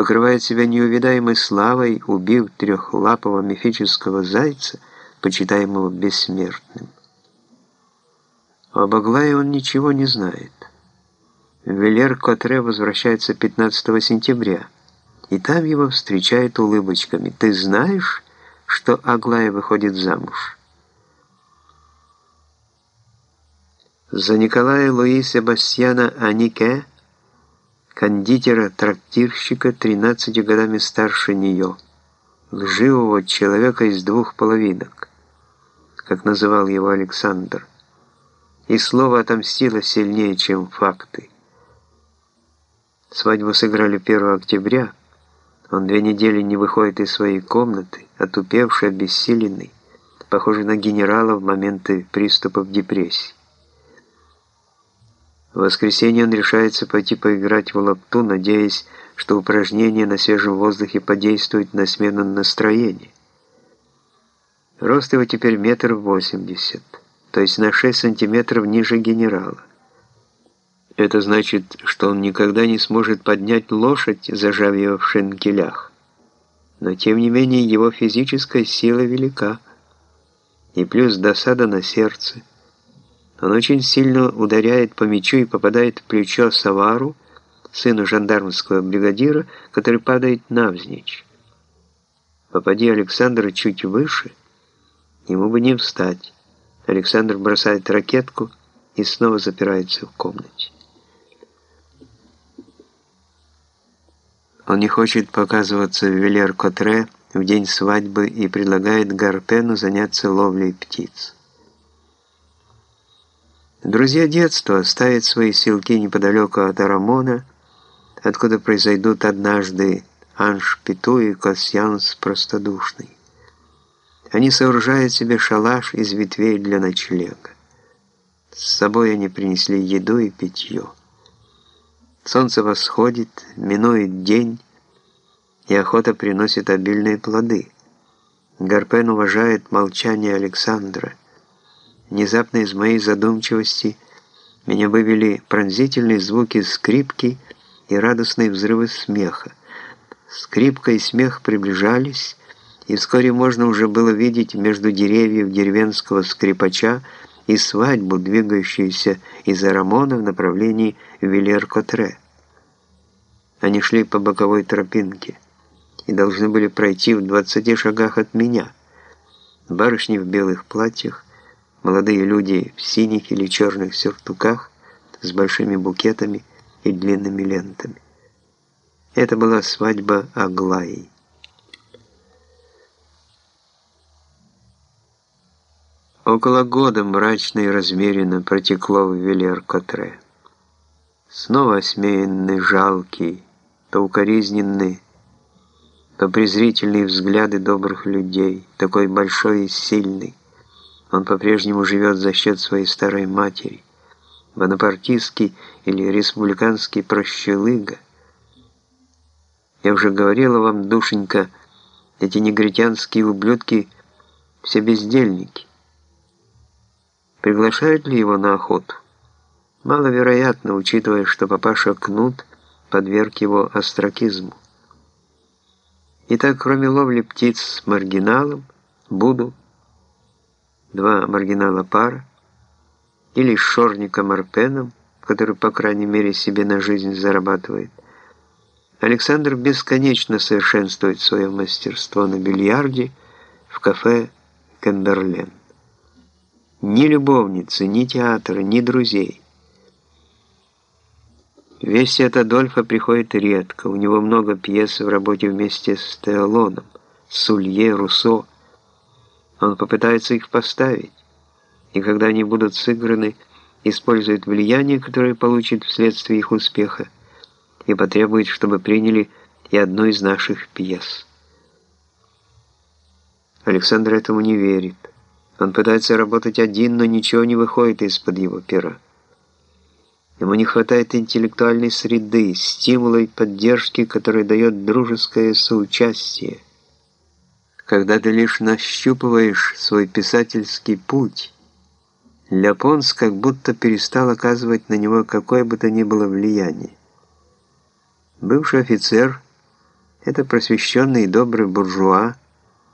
покрывает себя неувидаемой славой, убив трехлапого мифического зайца, почитаемого бессмертным. Об Аглае он ничего не знает. Велер Котре возвращается 15 сентября, и там его встречают улыбочками. «Ты знаешь, что Аглая выходит замуж?» За Николая Луи Себастьяна Анике, кондитера-трактирщика, 13 годами старше нее, лживого человека из двух половинок, как называл его Александр, и слово отомстило сильнее, чем факты. Свадьбу сыграли 1 октября, он две недели не выходит из своей комнаты, отупевший, обессиленный, похожий на генерала в моменты приступов депрессии. В воскресенье он решается пойти поиграть в лапту, надеясь, что упражнение на свежем воздухе подействует на смену настроения. Рост его теперь метр восемьдесят, то есть на 6 сантиметров ниже генерала. Это значит, что он никогда не сможет поднять лошадь, зажав ее в шенкелях. Но тем не менее его физическая сила велика. И плюс досада на сердце – он очень сильно ударяет по мячу и попадает в плечо Савару, сыну жандармского бригадира, который падает навзничь. Попади Александра чуть выше, ему бы не встать. Александр бросает ракетку и снова запирается в комнате. Он не хочет показываться в Велер-Котре в день свадьбы и предлагает Гарпену заняться ловлей птиц. Друзья детства ставят свои селки неподалеку от Арамона, откуда произойдут однажды Анш-Пету и Касьянс Простодушный. Они сооружают себе шалаш из ветвей для ночлега. С собой они принесли еду и питье. Солнце восходит, минует день, и охота приносит обильные плоды. Гарпен уважает молчание Александра, Внезапно из моей задумчивости меня вывели пронзительные звуки скрипки и радостные взрывы смеха. Скрипка и смех приближались, и вскоре можно уже было видеть между деревьев деревенского скрипача и свадьбу, двигающуюся из Арамона в направлении Вилер-Котре. Они шли по боковой тропинке и должны были пройти в двадцати шагах от меня. Барышни в белых платьях, Молодые люди в синих или черных сюртуках с большими букетами и длинными лентами. Это была свадьба Аглаи. Около года мрачно и размеренно протекло в Велер-Котре. Снова осмеянный, жалкий, то укоризненный, то презрительные взгляды добрых людей, такой большой и сильный, он по-прежнему живет за счет своей старой матери. Бонапартистский или республиканский прощелыга. Я уже говорила вам, душенька, эти негритянские ублюдки все бездельники. Приглашают ли его на охоту? Маловероятно, учитывая, что папаша Кнут подверг его остракизму. Итак, кроме ловли птиц с маргиналом, буду два маргинала пара, или шорником Арпеном, который, по крайней мере, себе на жизнь зарабатывает. Александр бесконечно совершенствует свое мастерство на бильярде в кафе «Кемберлен». Ни любовницы, ни театра, ни друзей. Вести от Адольфа приходит редко, у него много пьес в работе вместе с Теолоном, Сулье, Руссо, он попытается их поставить, и когда они будут сыграны, использует влияние, которое получит вследствие их успеха, и потребует, чтобы приняли и одну из наших пьес. Александр этому не верит. Он пытается работать один, но ничего не выходит из-под его пера. Ему не хватает интеллектуальной среды, стимула и поддержки, которые дает дружеское соучастие когда ты лишь нащупываешь свой писательский путь. Ляпонс как будто перестал оказывать на него какое бы то ни было влияние. Бывший офицер, Это просвещенный и добрый буржуа,